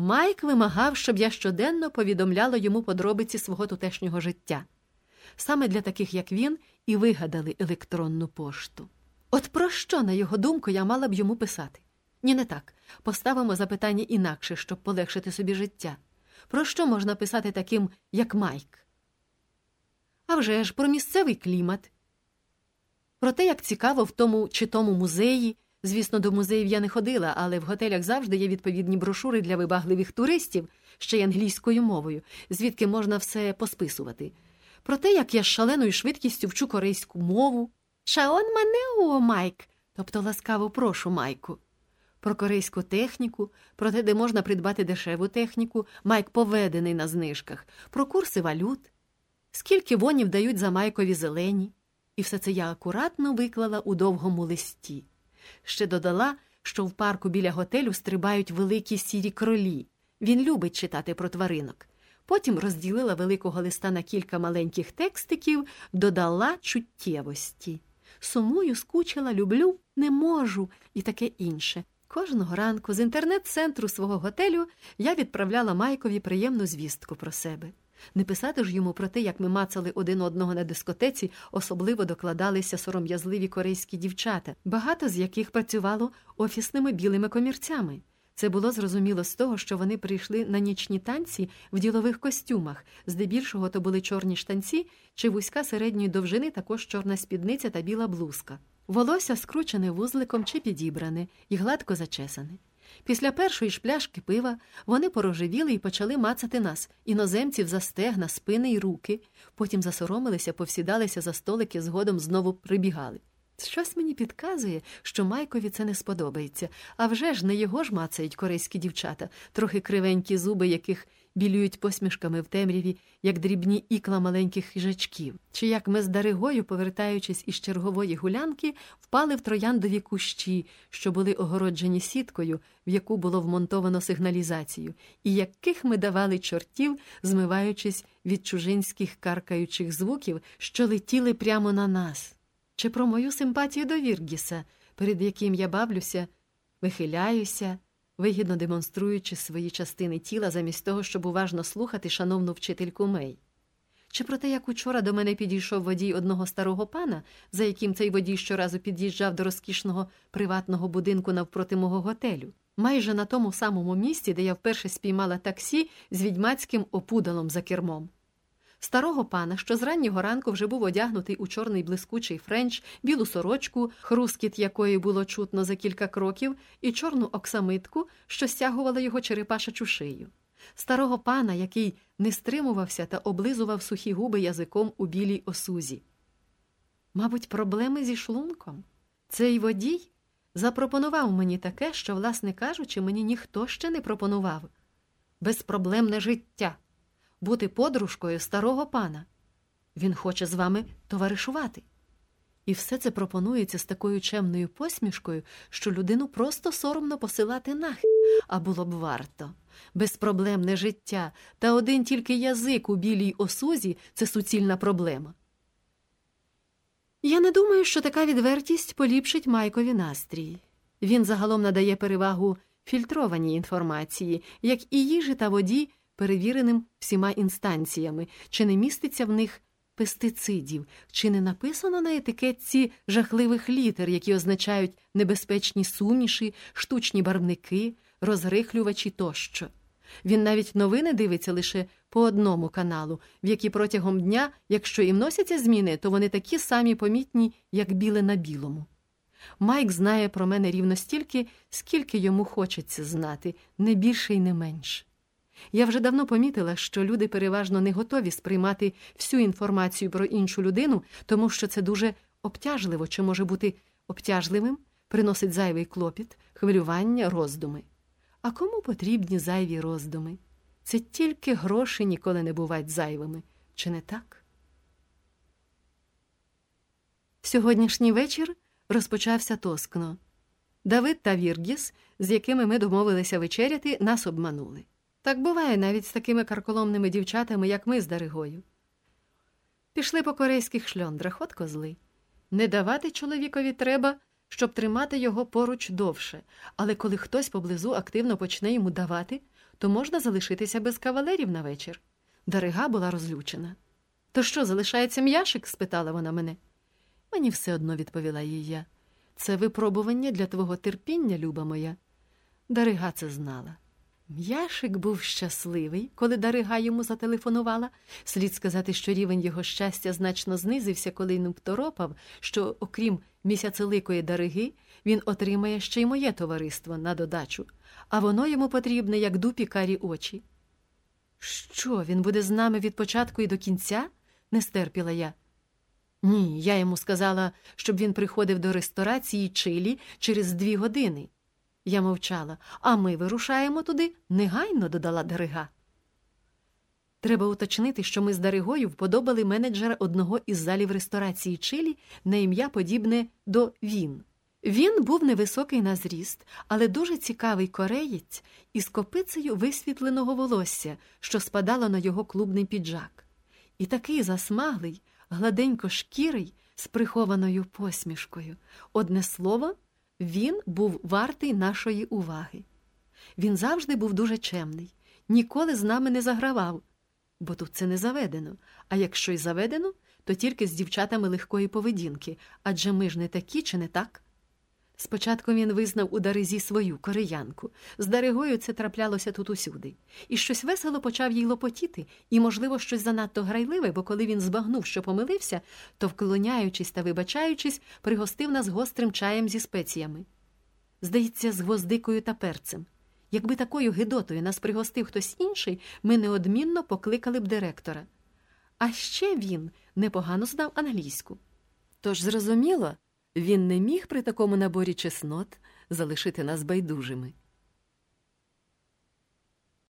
Майк вимагав, щоб я щоденно повідомляла йому подробиці свого тутешнього життя. Саме для таких, як він, і вигадали електронну пошту. От про що, на його думку, я мала б йому писати? Ні, не так. Поставимо запитання інакше, щоб полегшити собі життя. Про що можна писати таким, як Майк? А вже ж про місцевий клімат, про те, як цікаво в тому чи тому музеї. Звісно, до музеїв я не ходила, але в готелях завжди є відповідні брошури для вибагливих туристів, ще й англійською мовою, звідки можна все посписувати. Про те, як я з шаленою швидкістю вчу корейську мову. Шаон манео, Майк, тобто ласкаво прошу, Майку. Про корейську техніку, про те, де можна придбати дешеву техніку, Майк поведений на знижках, про курси валют, скільки вонів дають за майкові зелені. І все це я акуратно виклала у довгому листі. Ще додала, що в парку біля готелю стрибають великі сірі кролі. Він любить читати про тваринок. Потім розділила великого листа на кілька маленьких текстиків, додала чуттєвості. Сумую, скучила, люблю, не можу і таке інше. Кожного ранку з інтернет-центру свого готелю я відправляла Майкові приємну звістку про себе. Не писати ж йому про те, як ми мацали один одного на дискотеці, особливо докладалися сором'язливі корейські дівчата, багато з яких працювало офісними білими комірцями. Це було зрозуміло з того, що вони прийшли на нічні танці в ділових костюмах, здебільшого то були чорні штанці чи вузька середньої довжини, також чорна спідниця та біла блузка. Волосся скручене вузликом чи підібране і гладко зачесане. Після першої ж пляшки пива вони порожевіли і почали мацати нас, іноземців за стегна, спини й руки, потім засоромилися, повсідалися за столики, згодом знову прибігали. Щось мені підказує, що Майкові це не сподобається, а вже ж не його ж мацають корейські дівчата, трохи кривенькі зуби, яких білюють посмішками в темряві, як дрібні ікла маленьких хижачків, чи як ми з Даригою, повертаючись із чергової гулянки, впали в трояндові кущі, що були огороджені сіткою, в яку було вмонтовано сигналізацію, і яких ми давали чортів, змиваючись від чужинських каркаючих звуків, що летіли прямо на нас. Чи про мою симпатію до Віргіса, перед яким я бавлюся, вихиляюся вигідно демонструючи свої частини тіла замість того, щоб уважно слухати шановну вчительку Мей. Чи про те, як учора до мене підійшов водій одного старого пана, за яким цей водій щоразу під'їжджав до розкішного приватного будинку навпроти мого готелю, майже на тому самому місці, де я вперше спіймала таксі з відьмацьким опудалом за кермом старого пана, що з раннього ранку вже був одягнутий у чорний блискучий френч, білу сорочку, хрускіт якої було чутно за кілька кроків, і чорну оксамитку, що стягувала його черепашачу шию. Старого пана, який не стримувався та облизував сухі губи язиком у білій осузі. Мабуть, проблеми зі шлунком. Цей водій запропонував мені таке, що, власне кажучи, мені ніхто ще не пропонував безпроблемне життя бути подружкою старого пана. Він хоче з вами товаришувати. І все це пропонується з такою чемною посмішкою, що людину просто соромно посилати нахи, а було б варто. Безпроблемне життя та один тільки язик у білій осузі це суцільна проблема. Я не думаю, що така відвертість поліпшить Майкові настрій. Він загалом надає перевагу фільтрованій інформації, як і їжі та воді, перевіреним всіма інстанціями, чи не міститься в них пестицидів, чи не написано на етикетці жахливих літер, які означають небезпечні суміші, штучні барвники, розрихлювачі тощо. Він навіть новини дивиться лише по одному каналу, в які протягом дня, якщо і вносяться зміни, то вони такі самі помітні, як біле на білому. Майк знає про мене рівно стільки, скільки йому хочеться знати, не більше і не менше. Я вже давно помітила, що люди переважно не готові сприймати всю інформацію про іншу людину, тому що це дуже обтяжливо чи може бути обтяжливим, приносить зайвий клопіт, хвилювання, роздуми. А кому потрібні зайві роздуми? Це тільки гроші ніколи не бувають зайвими, чи не так? Сьогоднішній вечір розпочався тоскно. Давид та Віргіс, з якими ми домовилися вечеряти, нас обманули. Так буває навіть з такими карколомними дівчатами, як ми з Даригою. Пішли по корейських шльондрах, от козли. Не давати чоловікові треба, щоб тримати його поруч довше, але коли хтось поблизу активно почне йому давати, то можна залишитися без кавалерів на вечір. Дарига була розлючена. То що, залишається м'яшик? спитала вона мене. Мені все одно відповіла їй я. Це випробування для твого терпіння, люба моя. Дарига це знала. М'яшик був щасливий, коли Дарига йому зателефонувала. Слід сказати, що рівень його щастя значно знизився, коли він второпав, що, окрім місяцеликої Дариги, він отримає ще й моє товариство на додачу, а воно йому потрібне, як дупі карі очі. Що, він буде з нами від початку і до кінця? не стерпіла я. Ні, я йому сказала, щоб він приходив до ресторації Чилі через дві години. Я мовчала, а ми вирушаємо туди негайно, додала Дарига. Треба уточнити, що ми з Даригою вподобали менеджера одного із залів ресторації Чилі на ім'я подібне до Він. Він був невисокий на зріст, але дуже цікавий кореєць із копицею висвітленого волосся, що спадало на його клубний піджак, і такий засмаглий, гладенько шкірий з прихованою посмішкою. Одне слово, він був вартий нашої уваги. Він завжди був дуже чемний, ніколи з нами не загравав, бо тут це не заведено, а якщо й заведено, то тільки з дівчатами легкої поведінки, адже ми ж не такі, чи не так? Спочатку він визнав у Даризі свою кореянку. З Даригою це траплялося тут усюди. І щось весело почав їй лопотіти, і, можливо, щось занадто грайливе, бо коли він збагнув, що помилився, то, вклоняючись та вибачаючись, пригостив нас гострим чаєм зі спеціями. Здається, з гвоздикою та перцем. Якби такою гидотою нас пригостив хтось інший, ми неодмінно покликали б директора. А ще він непогано знав англійську. Тож, зрозуміло, він не міг при такому наборі чеснот залишити нас байдужими.